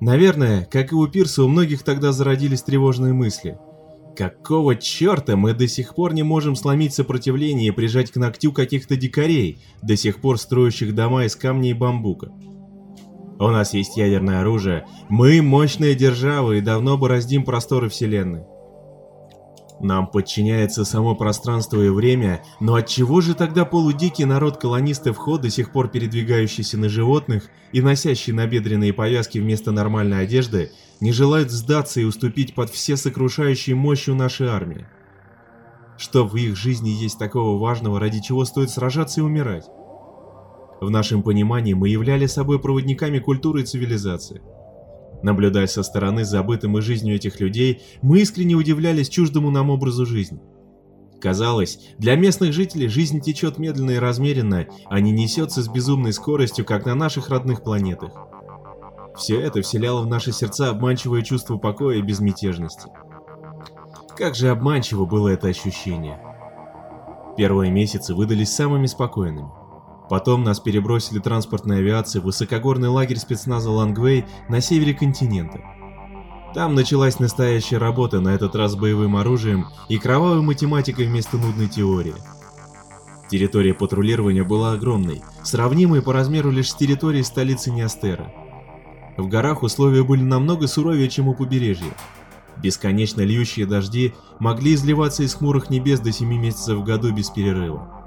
Наверное, как и у Пирса, у многих тогда зародились тревожные мысли. Какого черта мы до сих пор не можем сломить сопротивление и прижать к ногтю каких-то дикарей, до сих пор строящих дома из камня и бамбука? У нас есть ядерное оружие, мы мощная держава и давно бороздим просторы Вселенной. Нам подчиняется само пространство и время, но от чего же тогда полудикий народ колонистов Хо, до сих пор передвигающийся на животных и носящий набедренные повязки вместо нормальной одежды, не желает сдаться и уступить под все сокрушающей мощью нашей армии? Что в их жизни есть такого важного, ради чего стоит сражаться и умирать? В нашем понимании мы являли собой проводниками культуры и цивилизации. Наблюдая со стороны забытым и жизнью этих людей, мы искренне удивлялись чуждому нам образу жизни. Казалось, для местных жителей жизнь течет медленно и размеренно, а не несется с безумной скоростью, как на наших родных планетах. Все это вселяло в наши сердца обманчивое чувство покоя и безмятежности. Как же обманчиво было это ощущение. Первые месяцы выдались самыми спокойными. Потом нас перебросили транспортной авиацией в высокогорный лагерь спецназа Лангвей на севере континента. Там началась настоящая работа, на этот раз боевым оружием и кровавой математикой вместо нудной теории. Территория патрулирования была огромной, сравнимой по размеру лишь с территорией столицы Неостера. В горах условия были намного суровее, чем у побережья. Бесконечно льющие дожди могли изливаться из хмурых небес до 7 месяцев в году без перерыва.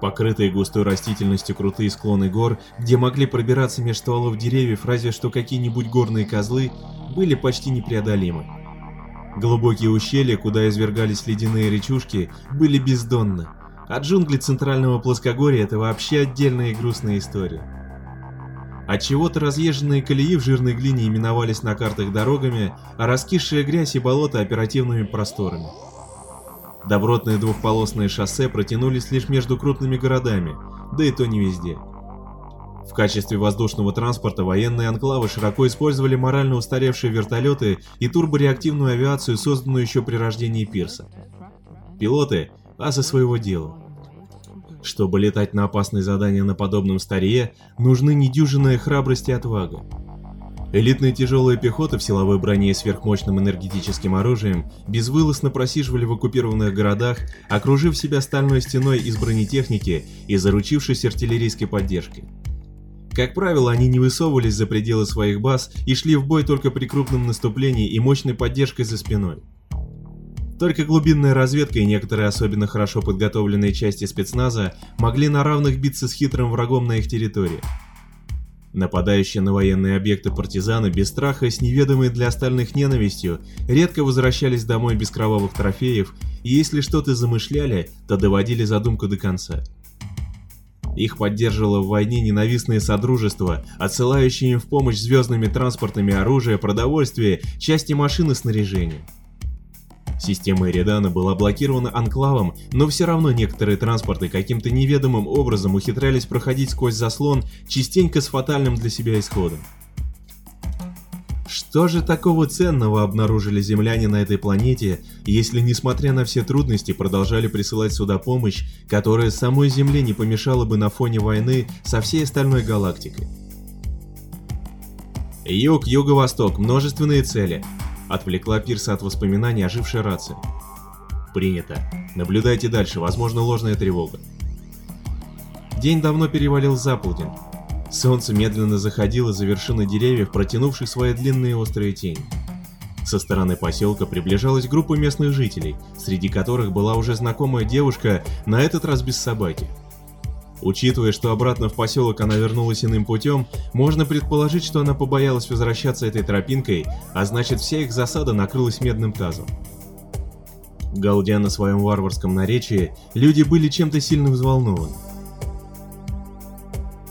Покрытые густой растительностью крутые склоны гор, где могли пробираться меж стволов деревьев разве что какие-нибудь горные козлы, были почти непреодолимы. Глубокие ущелья, куда извергались ледяные речушки, были бездонны, а джунгли центрального плоскогорья это вообще отдельная и грустная история. Отчего-то разъезженные колеи в жирной глине именовались на картах дорогами, а раскисшая грязь и болото оперативными просторами. Добротные двухполосные шоссе протянулись лишь между крупными городами, да и то не везде. В качестве воздушного транспорта военные анклавы широко использовали морально устаревшие вертолеты и турбореактивную авиацию, созданную еще при рождении Пирса. Пилоты – асы своего дела. Чтобы летать на опасные задания на подобном старье, нужны недюжинная храбрость и отвага. Элитная тяжелая пехота в силовой броне и сверхмощным энергетическим оружием безвылазно просиживали в оккупированных городах, окружив себя стальной стеной из бронетехники и заручившись артиллерийской поддержкой. Как правило, они не высовывались за пределы своих баз и шли в бой только при крупном наступлении и мощной поддержкой за спиной. Только глубинная разведка и некоторые особенно хорошо подготовленные части спецназа могли на равных биться с хитрым врагом на их территории. Нападающие на военные объекты партизаны без страха и с неведомой для остальных ненавистью редко возвращались домой без кровавых трофеев и если что-то замышляли, то доводили задумку до конца. Их поддерживало в войне ненавистное содружество, отсылающее им в помощь звездными транспортами оружие, продовольствие, части машин и снаряжения. Система Эридана была блокирована анклавом, но все равно некоторые транспорты каким-то неведомым образом ухитрялись проходить сквозь заслон, частенько с фатальным для себя исходом. Что же такого ценного обнаружили земляне на этой планете, если несмотря на все трудности продолжали присылать сюда помощь, которая самой Земле не помешала бы на фоне войны со всей остальной галактикой? Юг, юго-восток, множественные цели, Отвлекла Пирса от воспоминаний ожившей рации. Принято. Наблюдайте дальше, возможно ложная тревога. День давно перевалил за полдень. Солнце медленно заходило за вершины деревьев, протянувших свои длинные острые тени. Со стороны поселка приближалась группа местных жителей, среди которых была уже знакомая девушка, на этот раз без собаки. Учитывая, что обратно в поселок она вернулась иным путем, можно предположить, что она побоялась возвращаться этой тропинкой, а значит вся их засада накрылась медным тазом. Галдя на своем варварском наречии, люди были чем-то сильно взволнованы.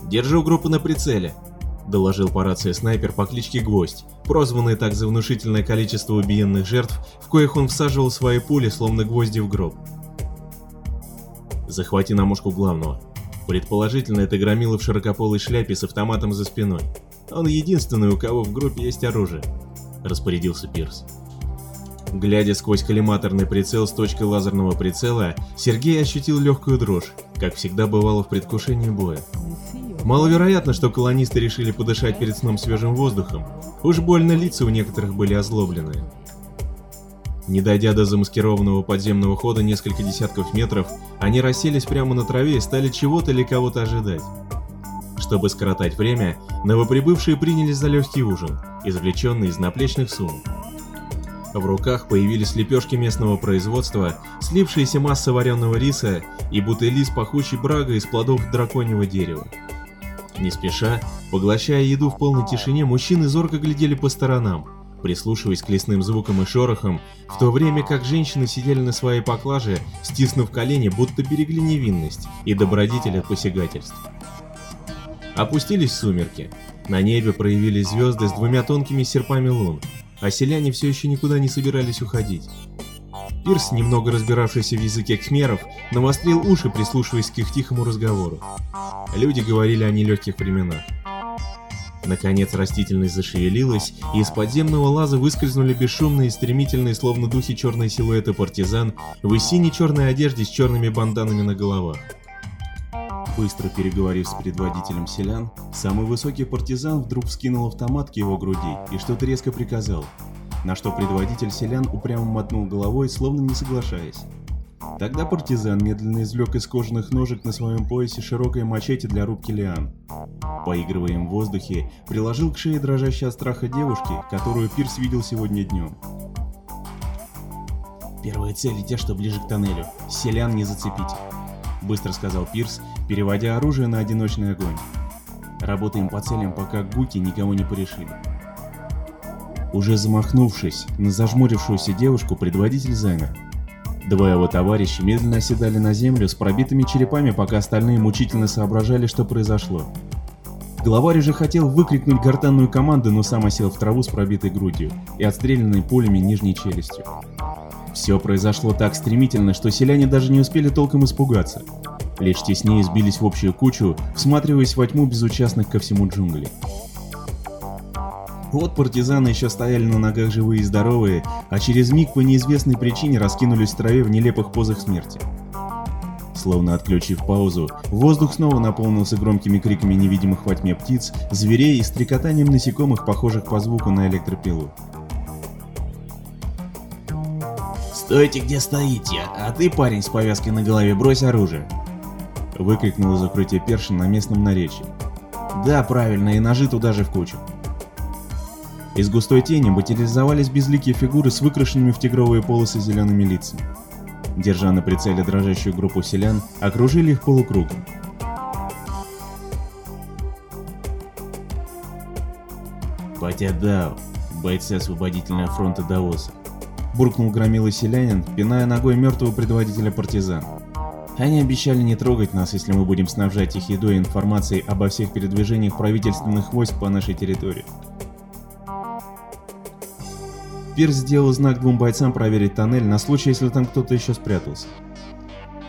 «Держу группу на прицеле», — доложил по рации снайпер по кличке Гвоздь, прозванный так за внушительное количество убиенных жертв, в коих он всаживал свои пули, словно гвозди в гроб. «Захвати на мушку главного», Предположительно, это громило в широкополой шляпе с автоматом за спиной. Он единственный, у кого в группе есть оружие, распорядился Пирс. Глядя сквозь коллиматорный прицел с точкой лазерного прицела, Сергей ощутил легкую дрожь, как всегда бывало в предвкушении боя. Маловероятно, что колонисты решили подышать перед сном свежим воздухом. Уж больно лица у некоторых были озлобленные. Не дойдя до замаскированного подземного хода несколько десятков метров, они расселись прямо на траве и стали чего-то или кого-то ожидать. Чтобы скоротать время, новоприбывшие принялись за легкий ужин, извлеченный из наплечных сумок. В руках появились лепешки местного производства, слипшаяся масса вареного риса и бутыли с пахучей брагой из плодов драконьего дерева. Не спеша, поглощая еду в полной тишине, мужчины зорко глядели по сторонам, прислушиваясь к лесным звукам и шорохам, в то время как женщины сидели на своей поклаже, стиснув колени, будто берегли невинность и добродетель от посягательств. Опустились сумерки. На небе проявились звезды с двумя тонкими серпами лун, а селяне все еще никуда не собирались уходить. Пирс, немного разбиравшийся в языке кхмеров, навострил уши, прислушиваясь к их тихому разговору. Люди говорили о нелегких временах. Наконец растительность зашевелилась, и из подземного лаза выскользнули бесшумные стремительные, словно духи черные силуэты партизан, в сине-черной одежде с черными банданами на головах. Быстро переговорив с предводителем селян, самый высокий партизан вдруг вскинул автомат к его груди и что-то резко приказал, на что предводитель селян упрямо мотнул головой, словно не соглашаясь. Тогда партизан медленно извлек из кожаных ножек на своем поясе широкое мачете для рубки лиан. Поигрывая им в воздухе, приложил к шее дрожащей от страха девушки, которую Пирс видел сегодня днем. «Первая цель – те, что ближе к тоннелю. Селян не зацепите», – быстро сказал Пирс, переводя оружие на одиночный огонь. «Работаем по целям, пока гуки никого не порешили». Уже замахнувшись на зажмурившуюся девушку, предводитель замер. Два его товарища медленно оседали на землю с пробитыми черепами, пока остальные мучительно соображали, что произошло. Главарь уже хотел выкрикнуть гортанную команду, но сам осел в траву с пробитой грудью и отстрелянной пулями нижней челюстью. Все произошло так стремительно, что селяне даже не успели толком испугаться. Лишь теснее сбились в общую кучу, всматриваясь во тьму безучастных ко всему джунглей. Вот партизаны еще стояли на ногах живые и здоровые, а через миг по неизвестной причине раскинулись в траве в нелепых позах смерти. Словно отключив паузу, воздух снова наполнился громкими криками невидимых во тьме птиц, зверей и стрекотанием насекомых, похожих по звуку на электропилу. «Стойте, где стоите, а ты, парень с повязкой на голове, брось оружие!» Выкрикнул из укрытия Першин на местном наречии. «Да, правильно, и ножи туда же в кучу!» Из густой тени материализовались безликие фигуры с выкрашенными в тигровые полосы зелеными лицами. Держа на прицеле дрожащую группу селян, окружили их полукругом. «Патя бойцы освободительного фронта Даоса», — буркнул громилый селянин, пиная ногой мертвого предводителя партизан. Они обещали не трогать нас, если мы будем снабжать их едой и информацией обо всех передвижениях правительственных войск по нашей территории. Пирс сделал знак двум бойцам проверить тоннель на случай, если там кто-то еще спрятался.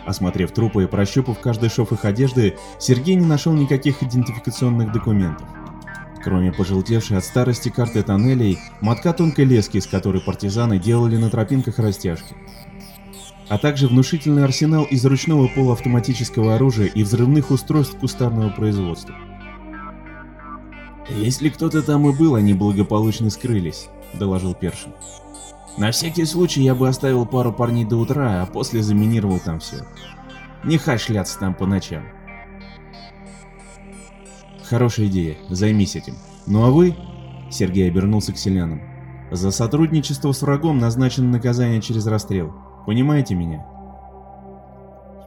Осмотрев трупы и прощупав каждый шов их одежды, Сергей не нашел никаких идентификационных документов. Кроме пожелтевшей от старости карты тоннелей, мотка тонкой лески, из которой партизаны делали на тропинках растяжки. А также внушительный арсенал из ручного полуавтоматического оружия и взрывных устройств кустарного производства. Если кто-то там и был, они благополучно скрылись. — доложил Першин. «На всякий случай я бы оставил пару парней до утра, а после заминировал там все. Нехай шляться там по ночам». «Хорошая идея, займись этим. Ну а вы...» — Сергей обернулся к селянам. «За сотрудничество с врагом назначено наказание через расстрел. Понимаете меня?»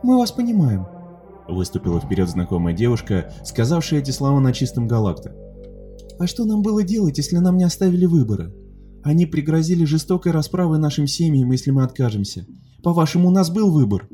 «Мы вас понимаем», — выступила вперед знакомая девушка, сказавшая эти слова на чистом галакта. «А что нам было делать, если нам не оставили выбора?» Они пригрозили жестокой расправой нашим семьям, если мы откажемся. По-вашему, у нас был выбор?»